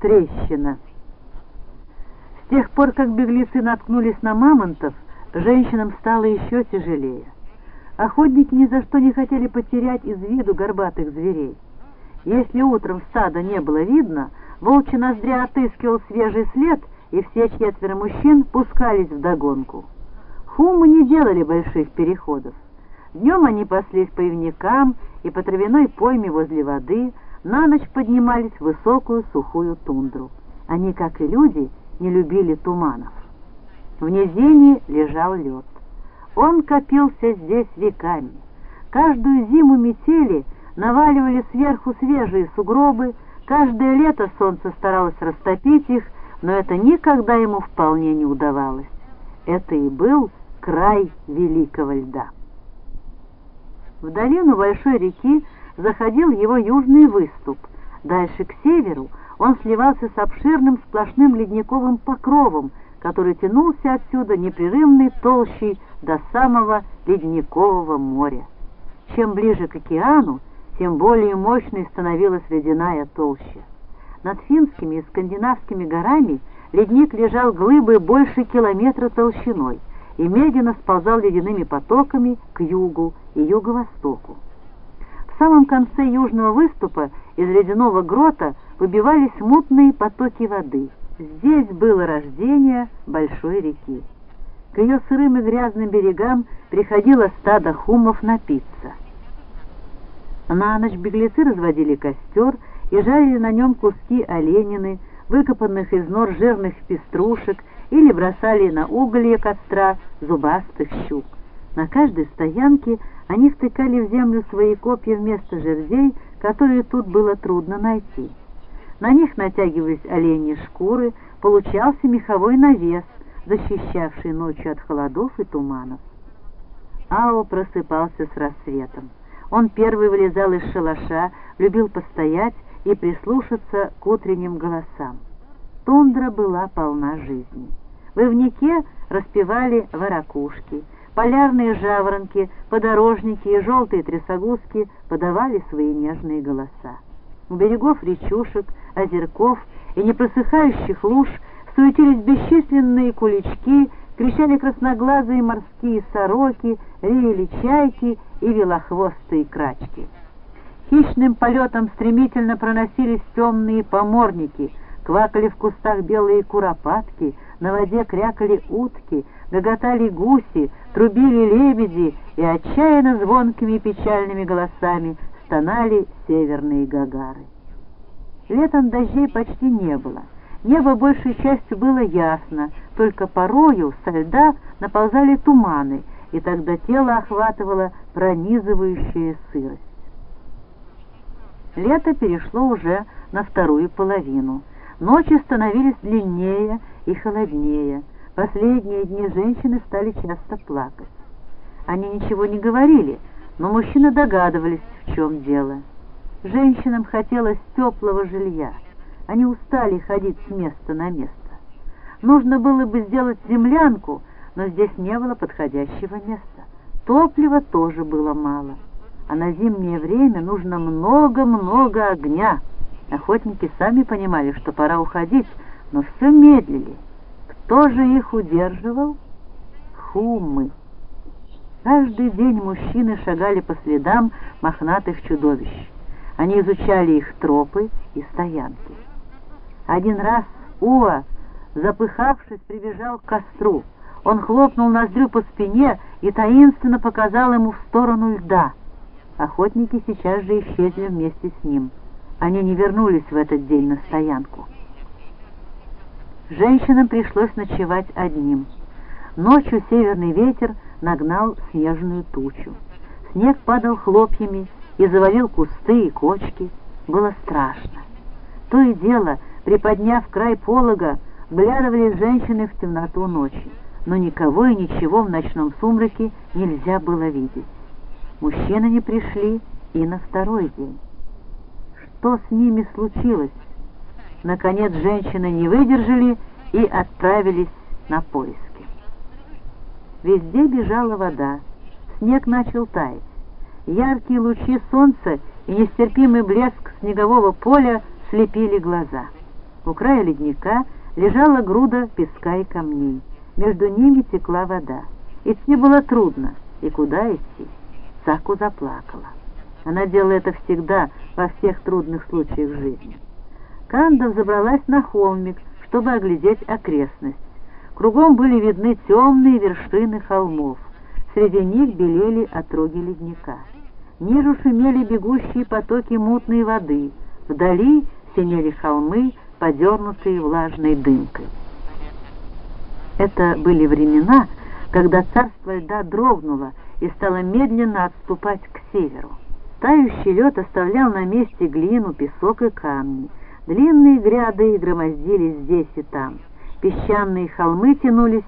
Трещина. С тех пор, как беглецы наткнулись на мамонтов, женщинам стало еще тяжелее. Охотники ни за что не хотели потерять из виду горбатых зверей. Если утром стада не было видно, волчий ноздря отыскивал свежий след, и все четверо мужчин пускались в догонку. Хумы не делали больших переходов. Днем они паслись по ивникам и по травяной пойме возле воды, на ночь поднимались в высокую сухую тундру. Они, как и люди, не любили туманов. В низине лежал лед. Он копился здесь веками. Каждую зиму метели наваливали сверху свежие сугробы, каждое лето солнце старалось растопить их, но это никогда ему вполне не удавалось. Это и был край великого льда. В долину большой реки заходил его южный выступ. Дальше к северу он сливался с обширным сплошным ледниковым покровом, который тянулся отсюда непрерывной толщей до самого ледникового моря. Чем ближе к океану, тем более мощной становилась ледяная толща. Над финскими и скандинавскими горами ледник лежал глыбой больше километра толщиной и медленно сползал ледяными потоками к югу и юго-востоку. В самом конце южного выступа из ледяного грота выбивались мутные потоки воды. Здесь было рождение большой реки. К ее сырым и грязным берегам приходило стадо хумов напиться. На ночь беглецы разводили костер и жарили на нем куски оленины, выкопанных из нор жирных пеструшек, или бросали на уголье костра зубастых щук. На каждой стоянке они втыкали в землю свои копья вместо жердей, которые тут было трудно найти. На них натягивались оленьи шкуры, получался меховой навес, защищавший ночью от холодов и туманов. Ао просыпался с рассветом. Он первый вылезал из шалаша, любил постоять и прислушаться к утренним голосам. Тундра была полна жизни. В ивнике распевали ворокушки, полярные жаворонки, подорожники и желтые трясогузки подавали свои нежные голоса. У берегов речушек, озерков и непросыхающих луж суетились бесчисленные кулички, кричали красноглазые морские сороки, реяли чайки и велохвостые крачки. Хищным полетом стремительно проносились темные поморники, квакали в кустах белые куропатки, на воде крякали утки, гоготали гуси, трубили лебеди и отчаянно звонкими печальными голосами стонали северные гагары. Летом дождей почти не было. Небо большей частью было ясно, только порою со льда наползали туманы, и тогда тело охватывала пронизывающая сырость. Лето перешло уже на вторую половину. Ночи становились длиннее и холоднее. Последние дни женщины стали часто плакать. Они ничего не говорили, но мужчины догадывались, в чем дело. Женщинам хотелось теплого жилья. Они устали ходить с места на место. Нужно было бы сделать землянку, но здесь не было подходящего места. Топлива тоже было мало. А на зимнее время нужно много-много огня. Охотники сами понимали, что пора уходить, но все медлили. Кто же их удерживал? Хумы. Каждый день мужчины шагали по следам мохнатых чудовищ. Они изучали их тропы и стоянки. Один раз Уа, запыхавшись, прибежал к костру. Он хлопнул ноздрю по спине и таинственно показал ему в сторону льда. Охотники сейчас же исчезли вместе с ним. Они не вернулись в этот день на стоянку. Женщинам пришлось ночевать одним. Ночью северный ветер нагнал снежную тучу. Снег падал хлопьями и завалил кусты и кочки. Было страшно. То и дело, приподняв край полога, глядывали женщины в темноту ночи, но никого и ничего в ночном сумраке нельзя было видеть. Мужчины не пришли и на второй день. Что с ними случилось? Наконец женщины не выдержали и отправились на поиски. Везде бежала вода, снег начал таять. Яркие лучи солнца и нестерпимый блеск снегового поля слепили глаза. У края ледника лежала груда песка и камней. Между ними текла вода. Идти было трудно. И куда идти? Саку заплакала. Она делала это всегда, во всех трудных случаях жизни. Канда забралась на холмик, чтобы оглядеть окрестность. Кругом были видны темные вершины холмов. Среди них белели отроги ледника. Ниже шумели бегущие потоки мутной воды. Вдали синели холмы, подернутые влажной дымкой. Это были времена, когда царство льда дрогнуло и стало медленно отступать к северу. Тающий лед оставлял на месте глину, песок и камни. Длинные гряды громоздились здесь и там. Песчаные холмы тянулись